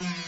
Mm-hmm.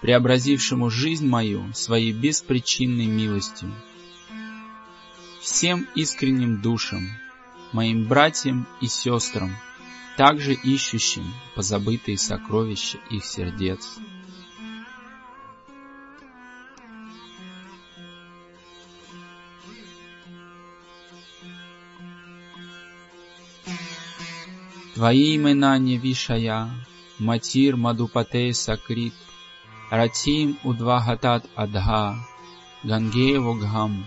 преобразившему жизнь мою своей беспричинной милостью. Всем искренним душам, моим братьям и сестрам, также ищущим позабытые сокровища их сердец. Твои имена не вишая, Матир Мадупате Сакрит, Ратим Удвагатат Адха, Гангеевогхам,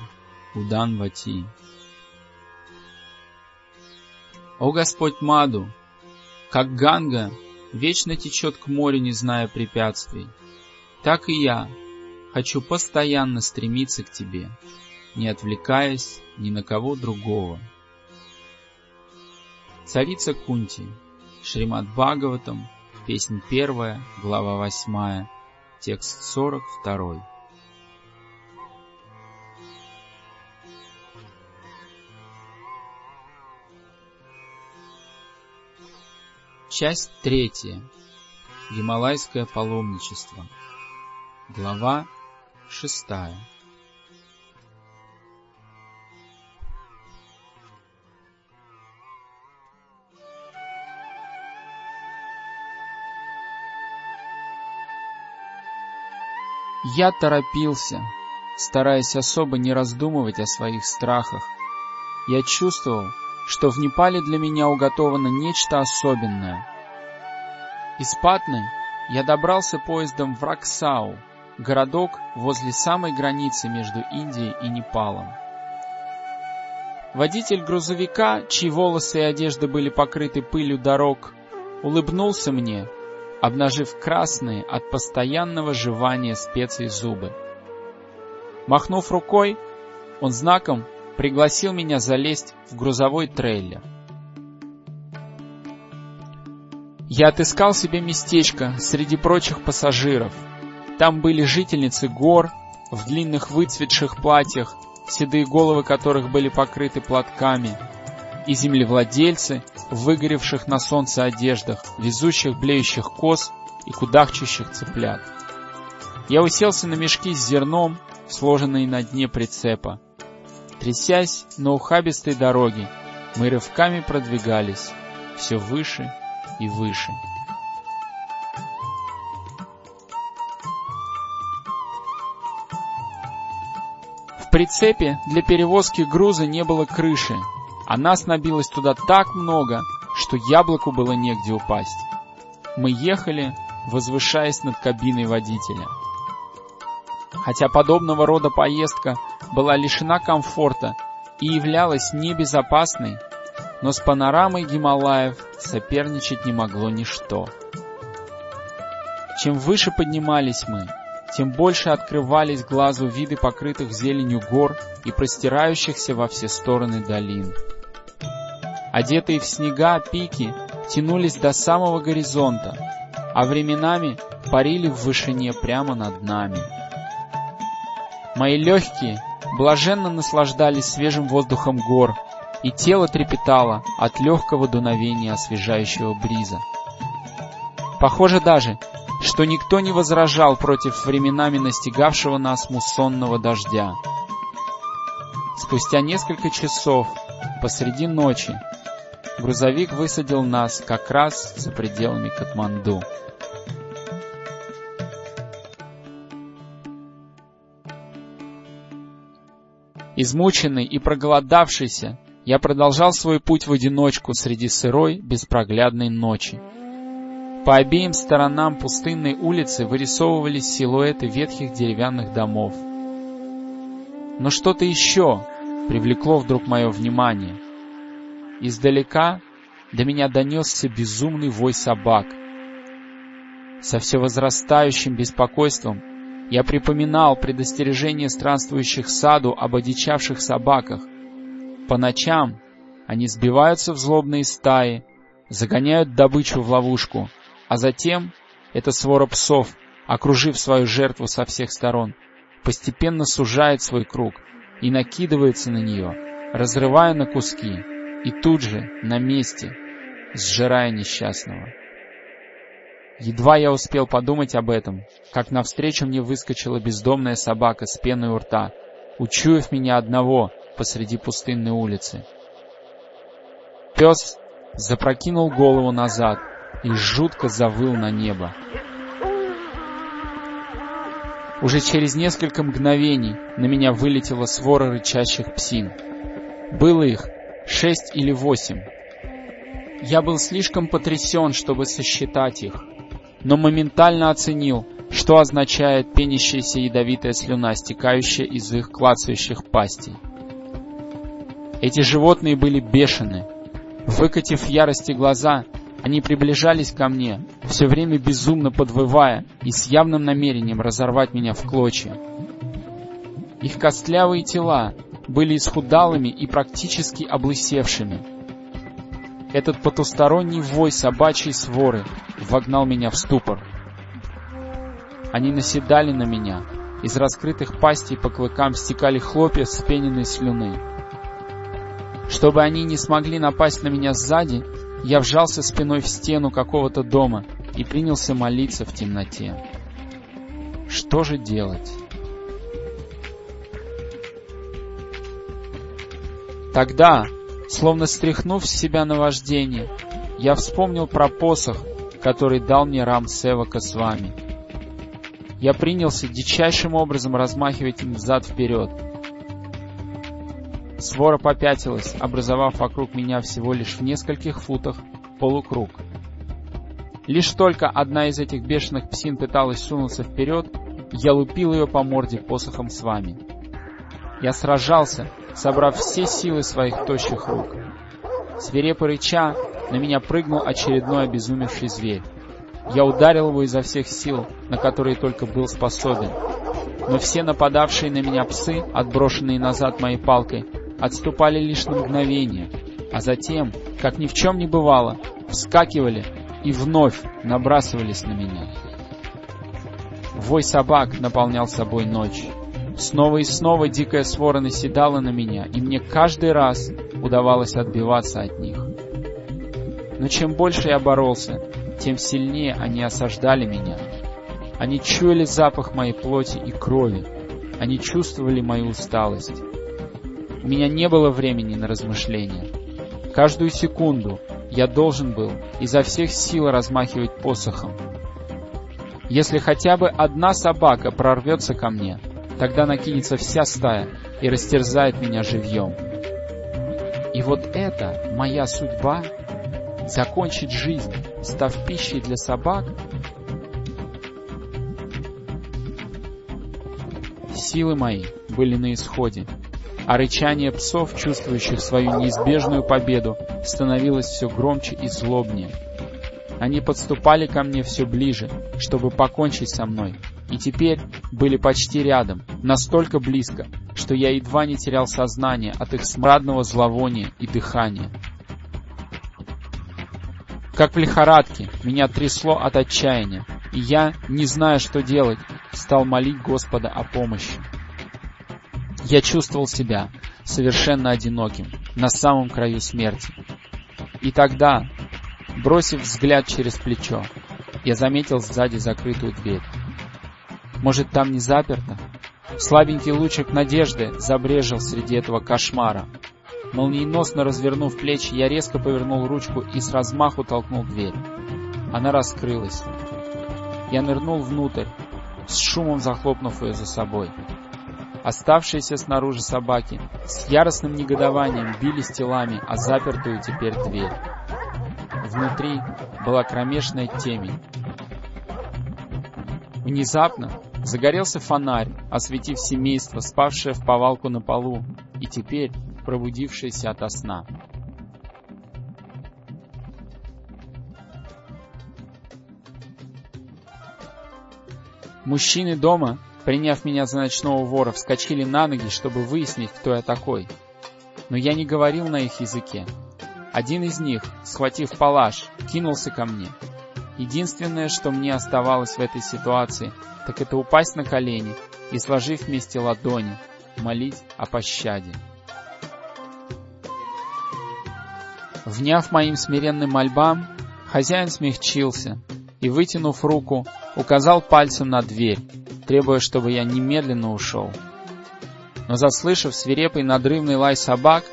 Уданвати. О Господь Маду, как Ганга вечно течет к морю, не зная препятствий, так и я хочу постоянно стремиться к Тебе, не отвлекаясь ни на кого другого. Царица Кунти, Шримад Бхагаватам, песнь первая, глава восьмая, Текст 42. Часть третья. Гималайское паломничество. Глава шестая. Я торопился, стараясь особо не раздумывать о своих страхах. Я чувствовал, что в Непале для меня уготовано нечто особенное. Из Патны я добрался поездом в Раксау, городок возле самой границы между Индией и Непалом. Водитель грузовика, чьи волосы и одежда были покрыты пылью дорог, улыбнулся мне обнажив красные от постоянного жевания специй зубы. Махнув рукой, он знаком пригласил меня залезть в грузовой трейлер. Я отыскал себе местечко среди прочих пассажиров. Там были жительницы гор в длинных выцветших платьях, седые головы которых были покрыты платками, и землевладельцы в выгоревших на солнце одеждах, везущих блеющих коз и кудахчущих цыплят. Я уселся на мешки с зерном, сложенные на дне прицепа. Трясясь на ухабистой дороге, мы рывками продвигались все выше и выше. В прицепе для перевозки груза не было крыши, а нас набилось туда так много, что яблоку было негде упасть. Мы ехали, возвышаясь над кабиной водителя. Хотя подобного рода поездка была лишена комфорта и являлась небезопасной, но с панорамой Гималаев соперничать не могло ничто. Чем выше поднимались мы, тем больше открывались глазу виды покрытых зеленью гор и простирающихся во все стороны долин. Одетые в снега пики тянулись до самого горизонта, а временами парили в вышине прямо над нами. Мои легкие блаженно наслаждались свежим воздухом гор, и тело трепетало от легкого дуновения освежающего бриза. Похоже даже, что никто не возражал против временами настигавшего нас муссонного дождя. Спустя несколько часов, посреди ночи, грузовик высадил нас как раз за пределами Катманду. Измученный и проголодавшийся, я продолжал свой путь в одиночку среди сырой, беспроглядной ночи. По обеим сторонам пустынной улицы вырисовывались силуэты ветхих деревянных домов. Но что-то еще привлекло вдруг мое внимание. Издалека до меня донесся безумный вой собак. Со все возрастающим беспокойством я припоминал предостережение странствующих саду об одичавших собаках. По ночам они сбиваются в злобные стаи, загоняют добычу в ловушку, а затем эта свора псов, окружив свою жертву со всех сторон, постепенно сужает свой круг и накидывается на нее, разрывая на куски, и тут же, на месте, сжирая несчастного. Едва я успел подумать об этом, как навстречу мне выскочила бездомная собака с пеной у рта, учуяв меня одного посреди пустынной улицы. Пес запрокинул голову назад и жутко завыл на небо. Уже через несколько мгновений на меня вылетела свора рычащих псин. Было их шесть или восемь. Я был слишком потрясен, чтобы сосчитать их но моментально оценил, что означает пенящаяся ядовитая слюна, стекающая из их клацающих пастей. Эти животные были бешены. Выкатив ярости глаза, они приближались ко мне, все время безумно подвывая и с явным намерением разорвать меня в клочья. Их костлявые тела были исхудалыми и практически облысевшими, этот потусторонний вой собачьей своры вогнал меня в ступор. Они наседали на меня. Из раскрытых пастей по клыкам стекали хлопья с пененной слюны. Чтобы они не смогли напасть на меня сзади, я вжался спиной в стену какого-то дома и принялся молиться в темноте. Что же делать? Тогда, Словно стряхнув с себя наваждение, я вспомнил про посох, который дал мне Рам Севака с вами. Я принялся дичайшим образом размахивать им взад-вперед. Свора попятилась, образовав вокруг меня всего лишь в нескольких футах полукруг. Лишь только одна из этих бешеных псин пыталась сунуться вперед, я лупил ее по морде посохом с вами. Я сражался, собрав все силы своих тощих рук. Свирепо рыча, на меня прыгнул очередной обезумевший зверь. Я ударил его изо всех сил, на которые только был способен. Но все нападавшие на меня псы, отброшенные назад моей палкой, отступали лишь на мгновение, а затем, как ни в чем не бывало, вскакивали и вновь набрасывались на меня. Вой собак наполнял собой ночь. Снова и снова дикая свора наседала на меня, и мне каждый раз удавалось отбиваться от них. Но чем больше я боролся, тем сильнее они осаждали меня. Они чуяли запах моей плоти и крови. Они чувствовали мою усталость. У меня не было времени на размышления. Каждую секунду я должен был изо всех сил размахивать посохом. Если хотя бы одна собака прорвется ко мне — Тогда накинется вся стая и растерзает меня живьем. И вот это моя судьба — закончить жизнь, став пищей для собак? Силы мои были на исходе, а рычание псов, чувствующих свою неизбежную победу, становилось все громче и злобнее. Они подступали ко мне все ближе, чтобы покончить со мной, и теперь были почти рядом, настолько близко, что я едва не терял сознание от их смрадного зловония и дыхания. Как в лихорадке, меня трясло от отчаяния, и я, не зная, что делать, стал молить Господа о помощи. Я чувствовал себя совершенно одиноким, на самом краю смерти. И тогда, бросив взгляд через плечо, я заметил сзади закрытую дверь. Может, там не заперто? Слабенький лучик надежды забрежил среди этого кошмара. Молниеносно развернув плечи, я резко повернул ручку и с размаху толкнул дверь. Она раскрылась. Я нырнул внутрь, с шумом захлопнув ее за собой. Оставшиеся снаружи собаки с яростным негодованием бились телами о запертую теперь дверь. Внутри была кромешная темень. Внезапно загорелся фонарь, осветив семейство, спавшее в повалку на полу, и теперь пробудившееся ото сна. Мужчины дома, приняв меня за ночного вора, вскочили на ноги, чтобы выяснить, кто я такой. Но я не говорил на их языке. Один из них, схватив палаш, кинулся ко мне. Единственное, что мне оставалось в этой ситуации, так это упасть на колени и, сложив вместе ладони, молить о пощаде. Вняв моим смиренным мольбам, хозяин смягчился и, вытянув руку, указал пальцем на дверь, требуя, чтобы я немедленно ушел. Но заслышав свирепый надрывный лай собак,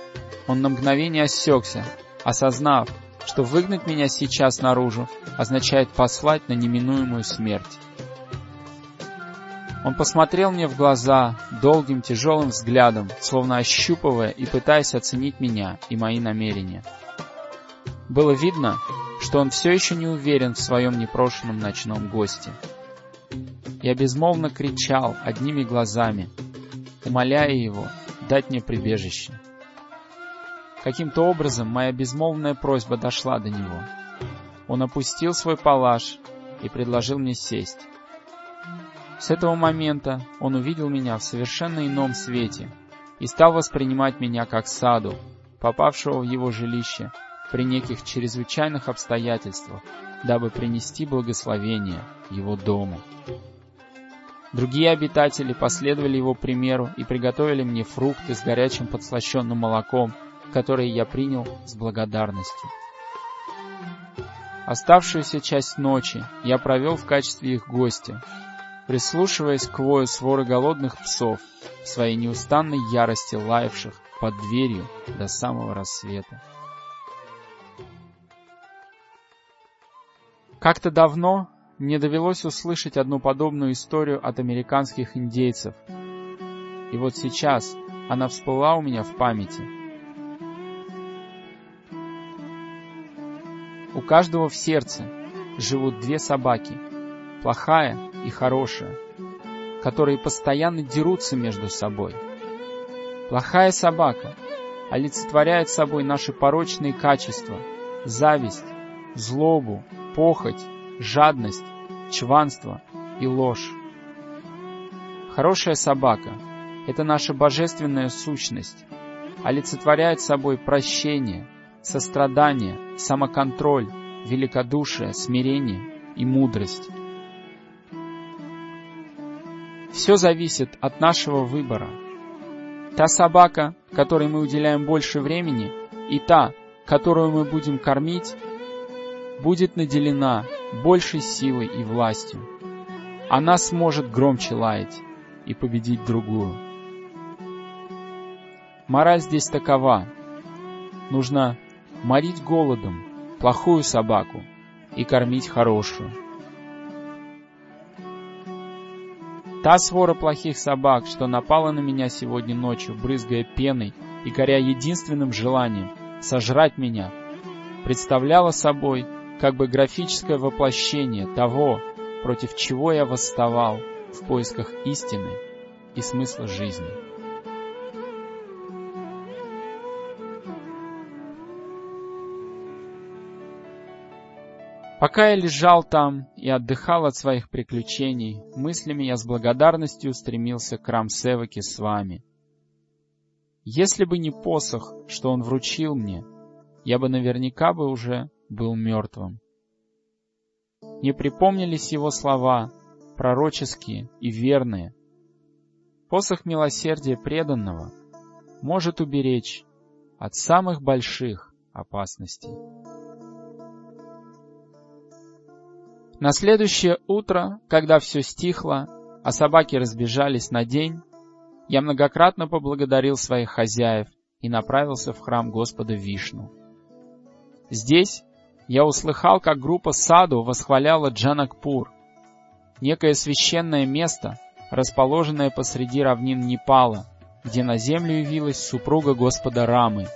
он на мгновение осекся, осознав, что выгнать меня сейчас наружу означает послать на неминуемую смерть. Он посмотрел мне в глаза долгим тяжелым взглядом, словно ощупывая и пытаясь оценить меня и мои намерения. Было видно, что он все еще не уверен в своем непрошенном ночном госте. Я безмолвно кричал одними глазами, умоляя его дать мне прибежище. Каким-то образом моя безмолвная просьба дошла до него. Он опустил свой палаш и предложил мне сесть. С этого момента он увидел меня в совершенно ином свете и стал воспринимать меня как саду, попавшего в его жилище при неких чрезвычайных обстоятельствах, дабы принести благословение его дому. Другие обитатели последовали его примеру и приготовили мне фрукты с горячим подслащенным молоком, которые я принял с благодарностью. Оставшуюся часть ночи я провел в качестве их гостя, прислушиваясь к вою своры голодных псов, в своей неустанной ярости лаявших под дверью до самого рассвета. Как-то давно мне довелось услышать одну подобную историю от американских индейцев. И вот сейчас она всплыла у меня в памяти. У каждого в сердце живут две собаки, плохая и хорошая, которые постоянно дерутся между собой. Плохая собака олицетворяет собой наши порочные качества, зависть, злобу, похоть, жадность, чванство и ложь. Хорошая собака — это наша божественная сущность, олицетворяет собой прощение, сострадание, самоконтроль, великодушие, смирение и мудрость. Все зависит от нашего выбора. Та собака, которой мы уделяем больше времени, и та, которую мы будем кормить, будет наделена большей силой и властью. Она сможет громче лаять и победить другую. Мораль здесь такова. Нужно морить голодом плохую собаку и кормить хорошую. Та свора плохих собак, что напала на меня сегодня ночью, брызгая пеной и горя единственным желанием сожрать меня, представляла собой как бы графическое воплощение того, против чего я восставал в поисках истины и смысла жизни. Пока я лежал там и отдыхал от своих приключений, мыслями я с благодарностью стремился к Рамсеваке с вами. Если бы не посох, что он вручил мне, я бы наверняка бы уже был мертвым. Не припомнились его слова, пророческие и верные. Посох милосердия преданного может уберечь от самых больших опасностей. На следующее утро, когда все стихло, а собаки разбежались на день, я многократно поблагодарил своих хозяев и направился в храм Господа Вишну. Здесь я услыхал, как группа саду восхваляла Джанакпур, некое священное место, расположенное посреди равнин Непала, где на землю явилась супруга Господа Рамы,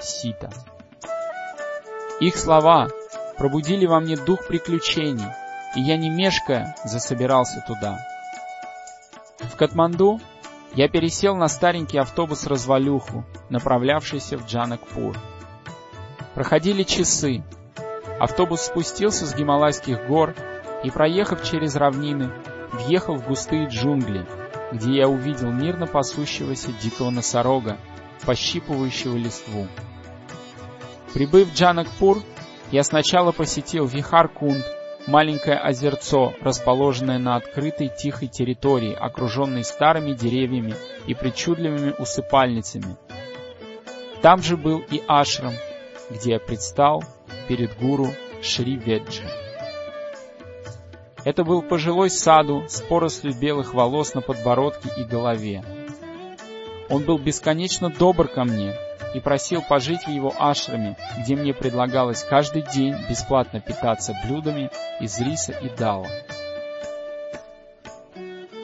Сита. Их слова пробудили во мне дух приключений, и я не мешкая засобирался туда. В Катманду я пересел на старенький автобус-развалюху, направлявшийся в Джанакпур. Проходили часы. Автобус спустился с Гималайских гор и, проехав через равнины, въехал в густые джунгли, где я увидел мирно пасущегося дикого носорога, пощипывающего листву. Прибыв в Джанакпур, я сначала посетил Вихар-Кунд, маленькое озерцо, расположенное на открытой тихой территории, окруженной старыми деревьями и причудливыми усыпальницами. Там же был и ашрам, где я предстал перед гуру Шри Веджи. Это был пожилой саду с порослью белых волос на подбородке и голове. Он был бесконечно добр ко мне и просил пожить в его ашраме, где мне предлагалось каждый день бесплатно питаться блюдами из риса и дала.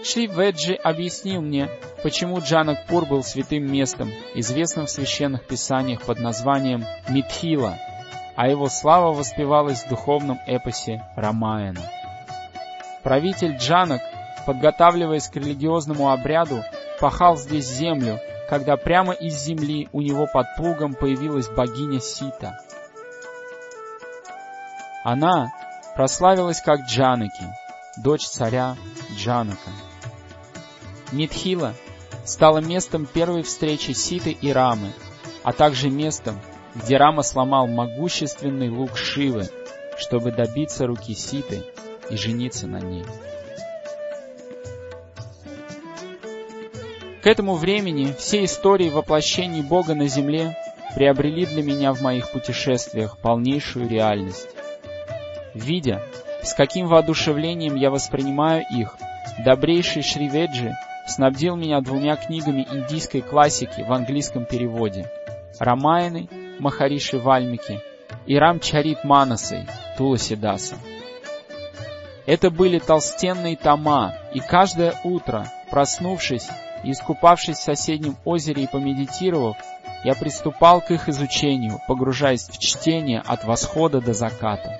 Шри Веджи объяснил мне, почему Джанакпур был святым местом, известным в священных писаниях под названием Митхила, а его слава воспевалась в духовном эпосе Рамаяна. Правитель Джанак, подготавливаясь к религиозному обряду, пахал здесь землю, когда прямо из земли у него под плугом появилась богиня Сита. Она прославилась как Джанаки, дочь царя Джанака. Митхила стала местом первой встречи Ситы и Рамы, а также местом, где Рама сломал могущественный лук Шивы, чтобы добиться руки Ситы и жениться на ней. К этому времени все истории воплощений Бога на земле приобрели для меня в моих путешествиях полнейшую реальность. Видя, с каким воодушевлением я воспринимаю их, добрейший Шриведжи снабдил меня двумя книгами индийской классики в английском переводе Рамаяны Махариши Вальмики и Рамчарит Манасой Туласидаса. Это были толстенные тома, и каждое утро, проснувшись, искупавшись в соседнем озере и помедитировав, я приступал к их изучению, погружаясь в чтение от восхода до заката.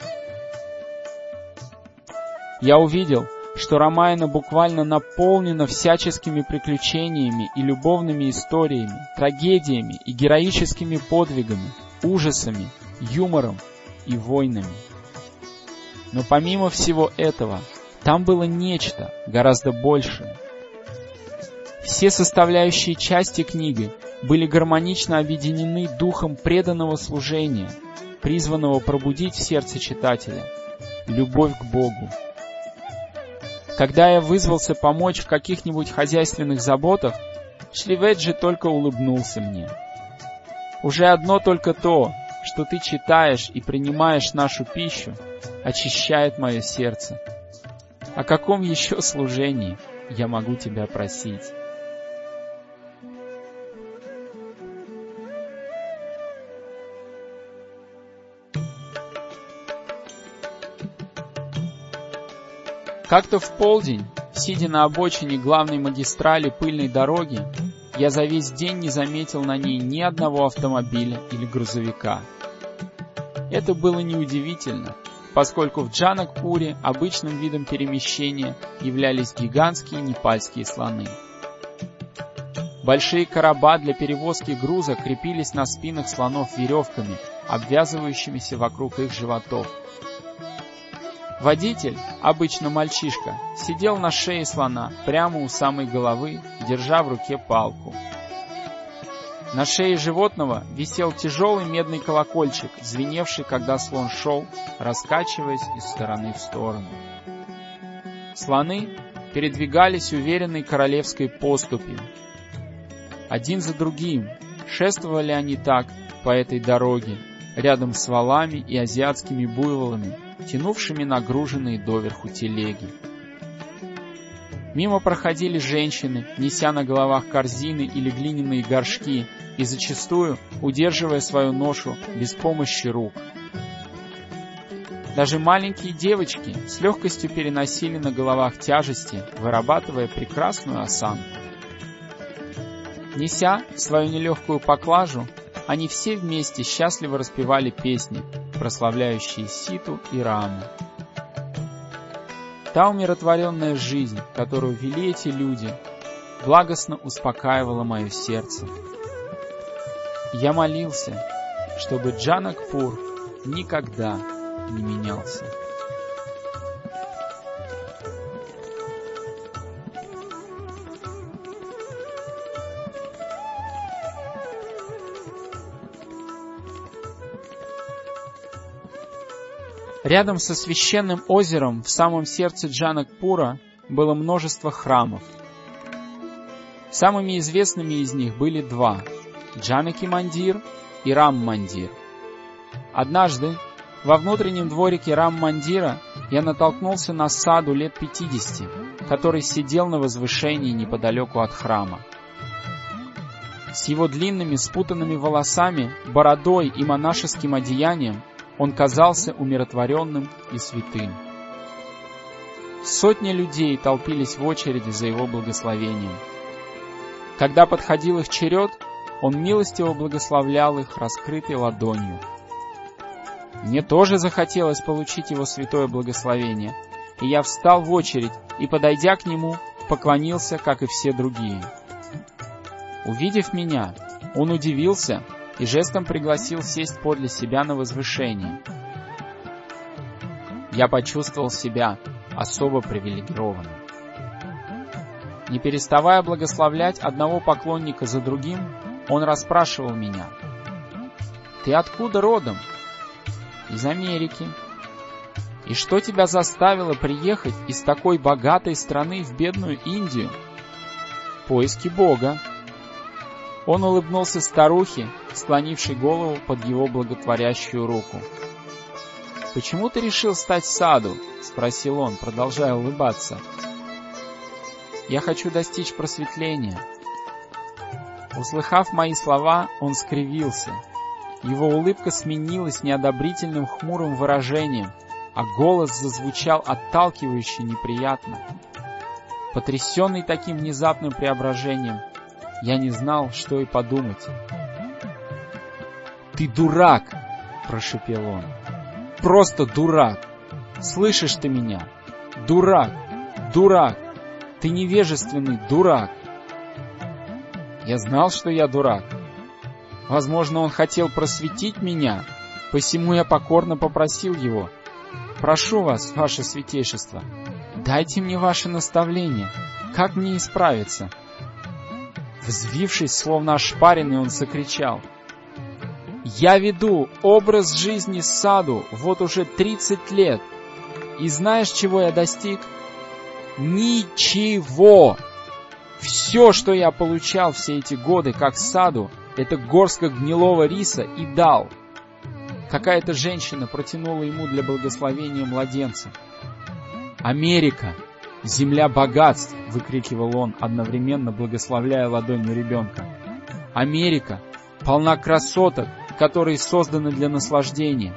Я увидел, что Рамайна буквально наполнена всяческими приключениями и любовными историями, трагедиями и героическими подвигами, ужасами, юмором и войнами. Но помимо всего этого, там было нечто гораздо большее — все составляющие части книги были гармонично объединены духом преданного служения, призванного пробудить в сердце читателя любовь к Богу. Когда я вызвался помочь в каких-нибудь хозяйственных заботах, Шливеджи только улыбнулся мне. Уже одно только то, что ты читаешь и принимаешь нашу пищу, очищает мое сердце. О каком еще служении я могу тебя просить? Как-то в полдень, сидя на обочине главной магистрали пыльной дороги, я за весь день не заметил на ней ни одного автомобиля или грузовика. Это было неудивительно, поскольку в Джанакпуре обычным видом перемещения являлись гигантские непальские слоны. Большие короба для перевозки груза крепились на спинах слонов веревками, обвязывающимися вокруг их животов, Водитель, обычно мальчишка, сидел на шее слона, прямо у самой головы, держа в руке палку. На шее животного висел тяжелый медный колокольчик, звеневший, когда слон шел, раскачиваясь из стороны в сторону. Слоны передвигались уверенной королевской поступью. Один за другим шествовали они так по этой дороге, рядом с валами и азиатскими буйволами, тянувшими нагруженные доверху телеги. Мимо проходили женщины, неся на головах корзины или глиняные горшки и зачастую удерживая свою ношу без помощи рук. Даже маленькие девочки с легкостью переносили на головах тяжести, вырабатывая прекрасную осанку. Неся свою нелегкую поклажу, они все вместе счастливо распевали песни, прославляющие Ситу и Раму. Та умиротворенная жизнь, которую вели эти люди, благостно успокаивала мое сердце. Я молился, чтобы Джанакпур никогда не менялся. Рядом со священным озером в самом сердце Джанакпура было множество храмов. Самыми известными из них были два – Джанаки-мандир и Рам-мандир. Однажды во внутреннем дворике Рам-мандира я натолкнулся на саду лет 50, который сидел на возвышении неподалеку от храма. С его длинными спутанными волосами, бородой и монашеским одеянием – он казался умиротворенным и святым. Сотни людей толпились в очереди за его благословением. Когда подходил их черед, он милостиво благословлял их раскрытой ладонью. Мне тоже захотелось получить его святое благословение, и я встал в очередь и, подойдя к нему, поклонился, как и все другие. Увидев меня, он удивился и жестом пригласил сесть подле себя на возвышении. Я почувствовал себя особо привилегированным. Не переставая благословлять одного поклонника за другим, он расспрашивал меня. «Ты откуда родом?» «Из Америки». «И что тебя заставило приехать из такой богатой страны в бедную Индию?» «Поиски Бога», он улыбнулся старухе, склонившей голову под его благотворящую руку. «Почему ты решил стать саду?» — спросил он, продолжая улыбаться. «Я хочу достичь просветления». Услыхав мои слова, он скривился. Его улыбка сменилась неодобрительным хмурым выражением, а голос зазвучал отталкивающе неприятно. Потрясенный таким внезапным преображением, я не знал, что и подумать. «Ты дурак!» — прошепел он. «Просто дурак! Слышишь ты меня? Дурак! Дурак! Ты невежественный дурак!» Я знал, что я дурак. Возможно, он хотел просветить меня, посему я покорно попросил его. «Прошу вас, ваше святейшество, дайте мне ваше наставление, как мне исправиться?» Взвившись, словно ошпаренный, он закричал. «Я веду образ жизни саду вот уже тридцать лет, и знаешь, чего я достиг? Ничего! Все, что я получал все эти годы как саду, это горстка гнилого риса и дал. Какая-то женщина протянула ему для благословения младенца. Америка! «Земля богатств!» — выкрикивал он, одновременно благословляя ладонью ребенка. «Америка полна красоток, которые созданы для наслаждения.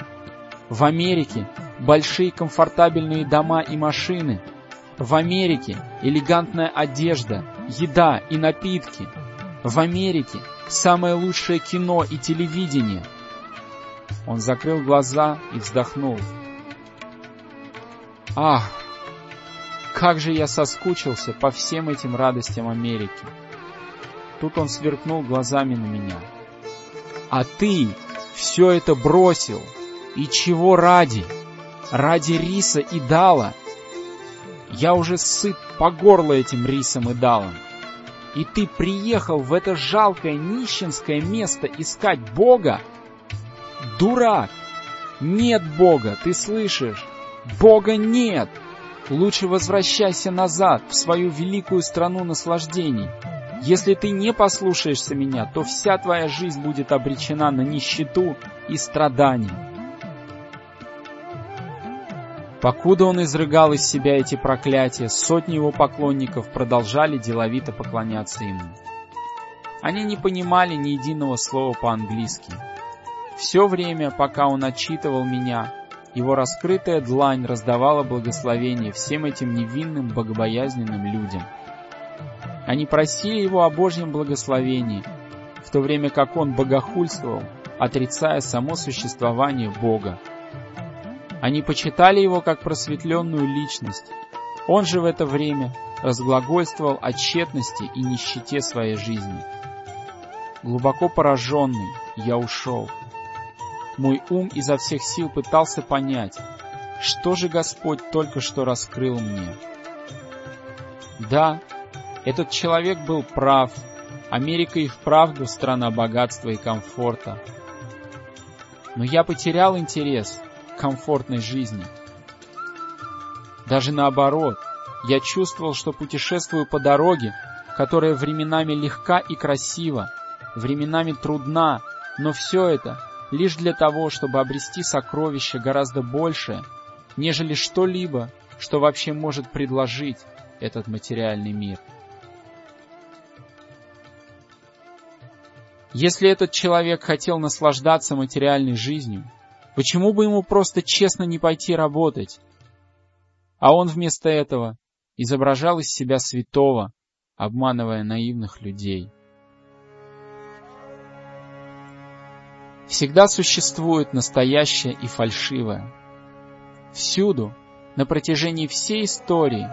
В Америке большие комфортабельные дома и машины. В Америке элегантная одежда, еда и напитки. В Америке самое лучшее кино и телевидение». Он закрыл глаза и вздохнул. «Ах, как же я соскучился по всем этим радостям Америки. Тут он сверкнул глазами на меня. А ты все это бросил. И чего ради? Ради риса и дала? Я уже сыт по горло этим рисом и далом. И ты приехал в это жалкое нищенское место искать Бога? Дурак! Нет Бога, ты слышишь? Бога нет! Лучше возвращайся назад, в свою великую страну наслаждений. Если ты не послушаешься меня, то вся твоя жизнь будет обречена на нищету и страдания. Покуда он изрыгал из себя эти проклятия, сотни его поклонников продолжали деловито поклоняться ему. Они не понимали ни единого слова по-английски. Все время, пока он отчитывал меня, его раскрытая длань раздавала благословение всем этим невинным, богобоязненным людям. Они просили его о Божьем благословении, в то время как он богохульствовал, отрицая само существование Бога. Они почитали его как просветленную личность. Он же в это время разглагольствовал о тщетности и нищете своей жизни. Глубоко пораженный, я ушел. Мой ум изо всех сил пытался понять, что же Господь только что раскрыл мне. Да, этот человек был прав. Америка и вправду страна богатства и комфорта. Но я потерял интерес к комфортной жизни. Даже наоборот, я чувствовал, что путешествую по дороге, которая временами легка и красива, временами трудна, но все это лишь для того, чтобы обрести сокровище гораздо большее, нежели что-либо, что вообще может предложить этот материальный мир. Если этот человек хотел наслаждаться материальной жизнью, почему бы ему просто честно не пойти работать? А он вместо этого изображал из себя святого, обманывая наивных людей. Всегда существует настоящее и фальшивое. Всюду, на протяжении всей истории,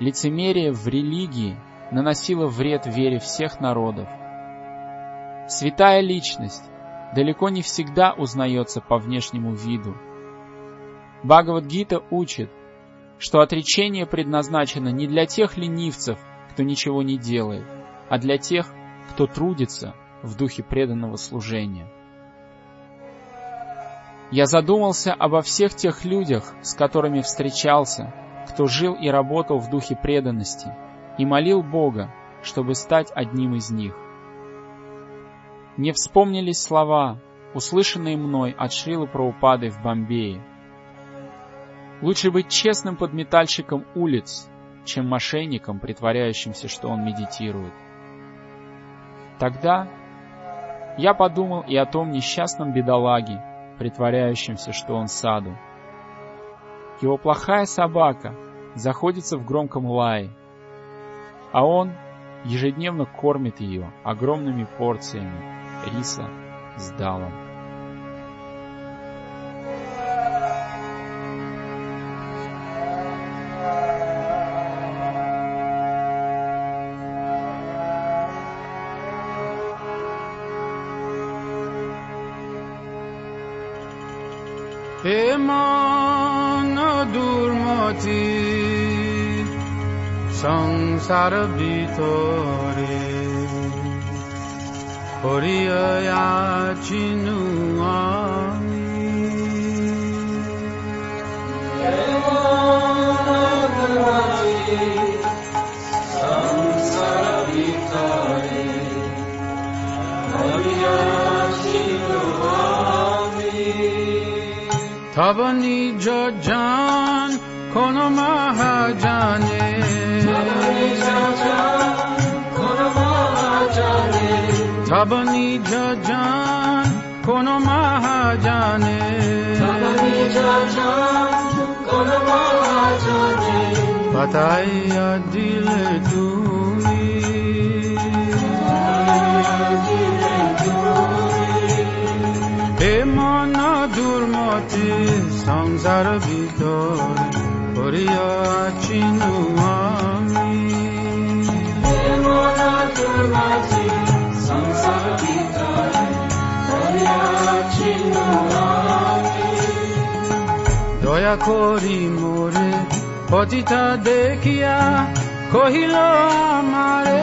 лицемерие в религии наносило вред вере всех народов. Святая личность далеко не всегда узнается по внешнему виду. Бхагавадгита учит, что отречение предназначено не для тех ленивцев, кто ничего не делает, а для тех, кто трудится в духе преданного служения. Я задумался обо всех тех людях, с которыми встречался, кто жил и работал в духе преданности, и молил Бога, чтобы стать одним из них. Не вспомнились слова, услышанные мной от Шрилы Праупады в Бомбее. Лучше быть честным подметальщиком улиц, чем мошенником, притворяющимся, что он медитирует. Тогда я подумал и о том несчастном бедолаге, притворяющимся, что он саду. Его плохая собака заходится в громком лае, а он ежедневно кормит ее огромными порциями риса с далом. এমন দুর্মতি সংসার ভিতরে تابانی جا جان کنو مهجانه تابانی جا جان کنو مهجانه تابانی جا جان کنو مهجانه تابانی جا جان کنو مهجانه پتایی دل تو মন দুর্মতি সংসার ভিতর করিয়া চিনু আমি। দয়া করি মোরে পতিতা দেখিয়া কহিল আমারে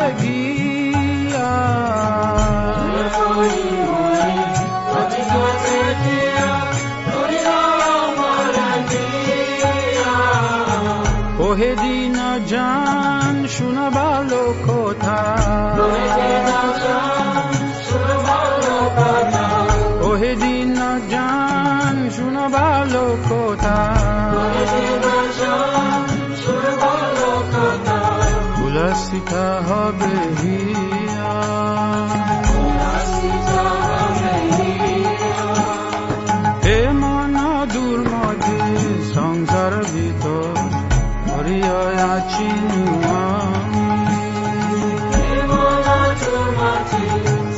ওহে দিন জান শোনা ভালো কথা। ওহে দিন জান শোনা ভালো কথা। ভুলা হবে হী। সংসার ভিতর হরিয়া চিনু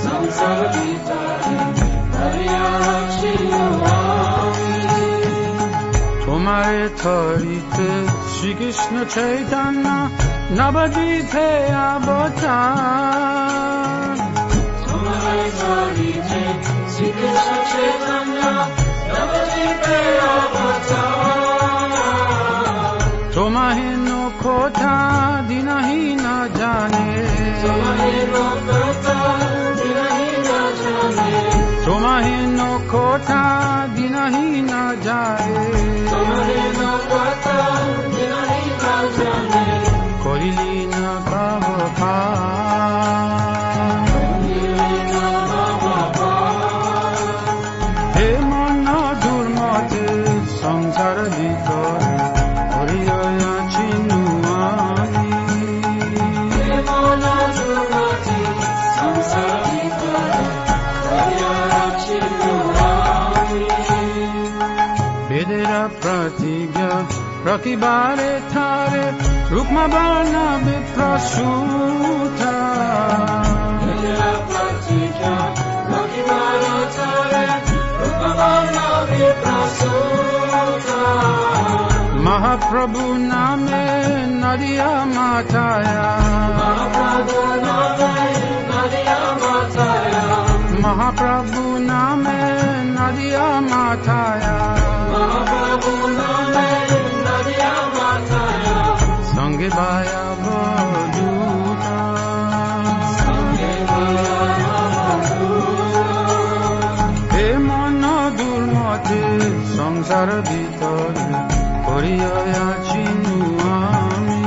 সংসার ভিতর হরিয়া চিনু তোমায় থরিতে শ্রীকৃষ্ণ চৈতন্য নবদ্বীপে অবতার তোমায় থরিতে শ্রীকৃষ্ণ চৈতন্য নবদ্বীপে অবতার रोता दिन ही न जाने। तुम्हें नो खोटा दिन ही न जाए। तुम्हें नो खोटा दिन ही ना जाने। प्रतिबारे थारे रूपमा बाना विप्रसूता महाप्रभु महाप्रभु नामे नदिया माताया। महाप्रभु नामे नदिया माताया। माया मधुता হে মন দুর্মতে সংসার ভিতরে করিয়া চিনু আমি।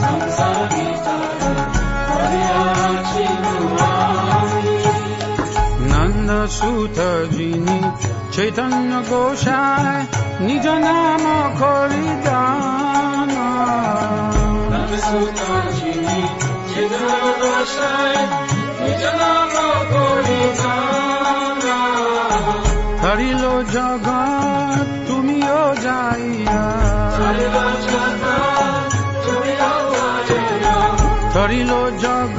সংসার সুত চৈতন্য গোসায় নিজ নাম করি দান হরিল জগ তুমিও যাইয়া। হরিল জগ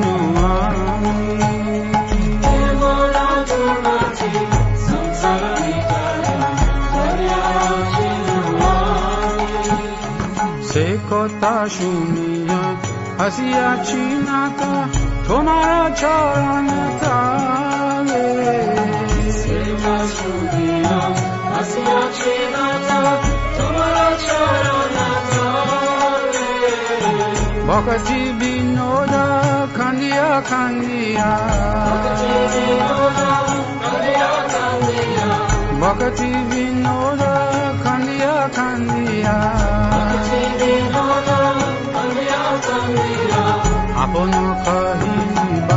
تا شونیا هسیا چینا تا تمہارا چارن تالے سیما شونیا هسیا چینا تا تمہارا چارن تالے بکتی بینودا کندیا کندیا بکتی بینودا کندیا کندیا بکتی بینودا কান্দিয়া কান্দিয়া আপন কহিবা